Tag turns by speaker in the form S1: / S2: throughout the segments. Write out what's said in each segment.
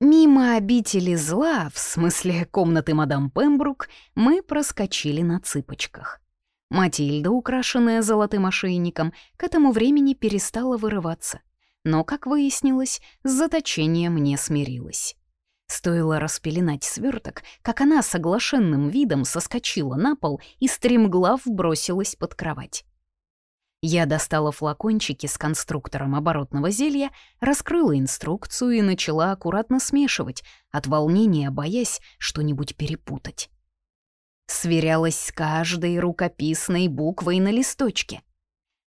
S1: Мимо обители зла, в смысле комнаты мадам Пембрук, мы проскочили на цыпочках. Матильда, украшенная золотым ошейником, к этому времени перестала вырываться. Но, как выяснилось, с заточением не смирилась. Стоило распеленать сверток, как она с оглашенным видом соскочила на пол и стремглав бросилась под кровать. Я достала флакончики с конструктором оборотного зелья, раскрыла инструкцию и начала аккуратно смешивать, от волнения боясь что-нибудь перепутать. Сверялась с каждой рукописной буквой на листочке.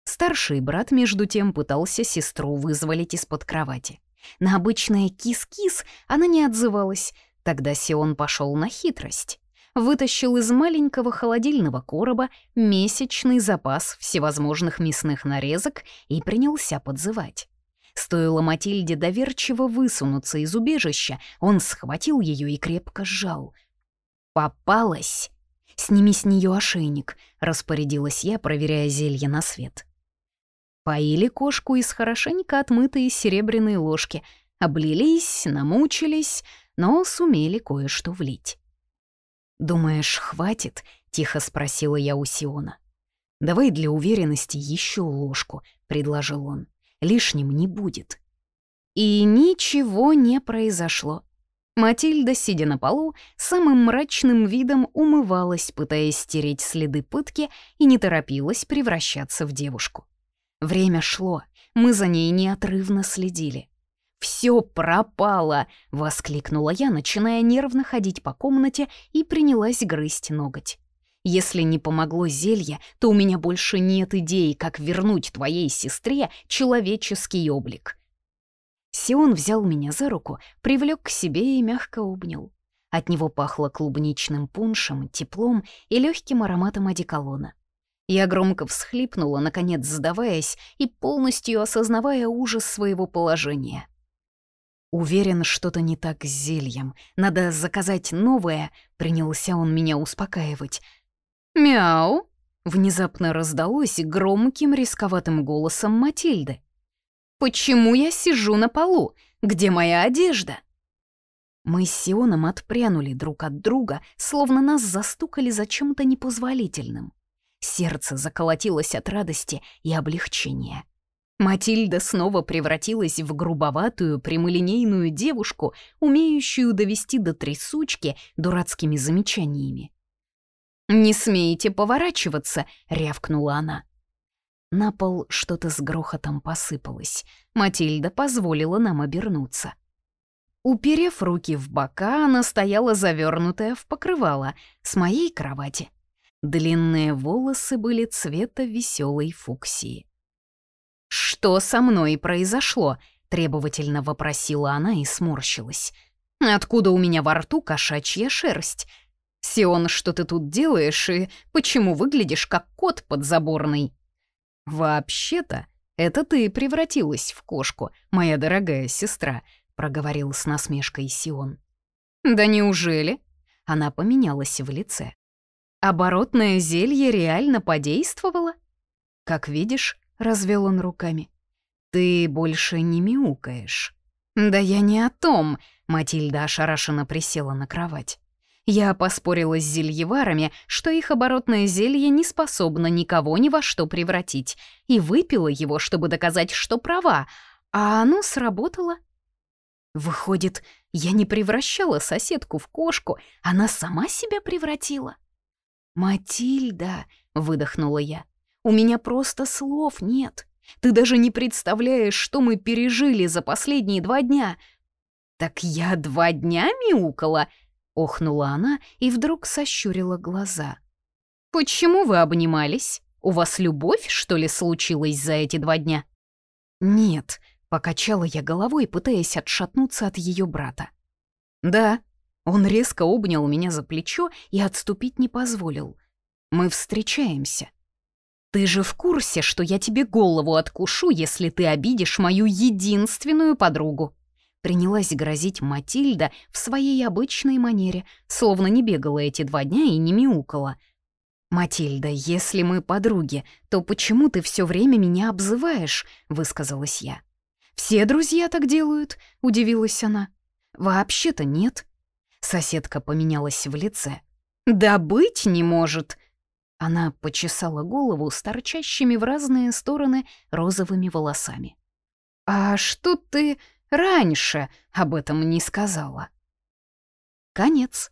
S1: Старший брат, между тем, пытался сестру вызволить из-под кровати. На обычное кис-кис она не отзывалась, тогда Сион пошел на хитрость вытащил из маленького холодильного короба месячный запас всевозможных мясных нарезок и принялся подзывать. Стоило Матильде доверчиво высунуться из убежища, он схватил ее и крепко сжал. «Попалась!» «Сними с нее ошейник», — распорядилась я, проверяя зелье на свет. Поили кошку из хорошенько отмытой серебряной ложки, облились, намучились, но сумели кое-что влить. «Думаешь, хватит?» — тихо спросила я у Сиона. «Давай для уверенности еще ложку», — предложил он. «Лишним не будет». И ничего не произошло. Матильда, сидя на полу, самым мрачным видом умывалась, пытаясь стереть следы пытки, и не торопилась превращаться в девушку. Время шло, мы за ней неотрывно следили. «Все пропало!» — воскликнула я, начиная нервно ходить по комнате и принялась грызть ноготь. «Если не помогло зелье, то у меня больше нет идей, как вернуть твоей сестре человеческий облик». Сион взял меня за руку, привлек к себе и мягко обнял. От него пахло клубничным пуншем, теплом и легким ароматом одеколона. Я громко всхлипнула, наконец сдаваясь и полностью осознавая ужас своего положения. Уверен, что-то не так с зельем. Надо заказать новое, принялся он меня успокаивать. «Мяу!» — внезапно раздалось громким рисковатым голосом Матильды. «Почему я сижу на полу? Где моя одежда?» Мы с Сионом отпрянули друг от друга, словно нас застукали за чем-то непозволительным. Сердце заколотилось от радости и облегчения. Матильда снова превратилась в грубоватую, прямолинейную девушку, умеющую довести до трясучки дурацкими замечаниями. «Не смейте поворачиваться!» — рявкнула она. На пол что-то с грохотом посыпалось. Матильда позволила нам обернуться. Уперев руки в бока, она стояла завернутая в покрывало с моей кровати. Длинные волосы были цвета веселой фуксии. «Что со мной произошло?» — требовательно вопросила она и сморщилась. «Откуда у меня во рту кошачья шерсть? Сион, что ты тут делаешь и почему выглядишь как кот подзаборный?» «Вообще-то, это ты превратилась в кошку, моя дорогая сестра», — проговорил с насмешкой Сион. «Да неужели?» Она поменялась в лице. «Оборотное зелье реально подействовало?» «Как видишь, — развел он руками. «Ты больше не мяукаешь». «Да я не о том», — Матильда ошарашенно присела на кровать. Я поспорила с зельеварами, что их оборотное зелье не способно никого ни во что превратить, и выпила его, чтобы доказать, что права, а оно сработало. Выходит, я не превращала соседку в кошку, она сама себя превратила. «Матильда», — выдохнула я, у меня просто слов нет. Ты даже не представляешь, что мы пережили за последние два дня. Так я два дня мяукала, охнула она и вдруг сощурила глаза. Почему вы обнимались? У вас любовь, что ли, случилась за эти два дня? Нет, покачала я головой, пытаясь отшатнуться от ее брата. Да, он резко обнял меня за плечо и отступить не позволил. Мы встречаемся. Ты же в курсе, что я тебе голову откушу, если ты обидишь мою единственную подругу?» Принялась грозить Матильда в своей обычной манере, словно не бегала эти два дня и не мяукала. «Матильда, если мы подруги, то почему ты все время меня обзываешь?» — высказалась я. «Все друзья так делают», — удивилась она. «Вообще-то нет». Соседка поменялась в лице. «Да быть не может!» Она почесала голову с торчащими в разные стороны розовыми волосами. «А что ты раньше об этом не сказала?» Конец.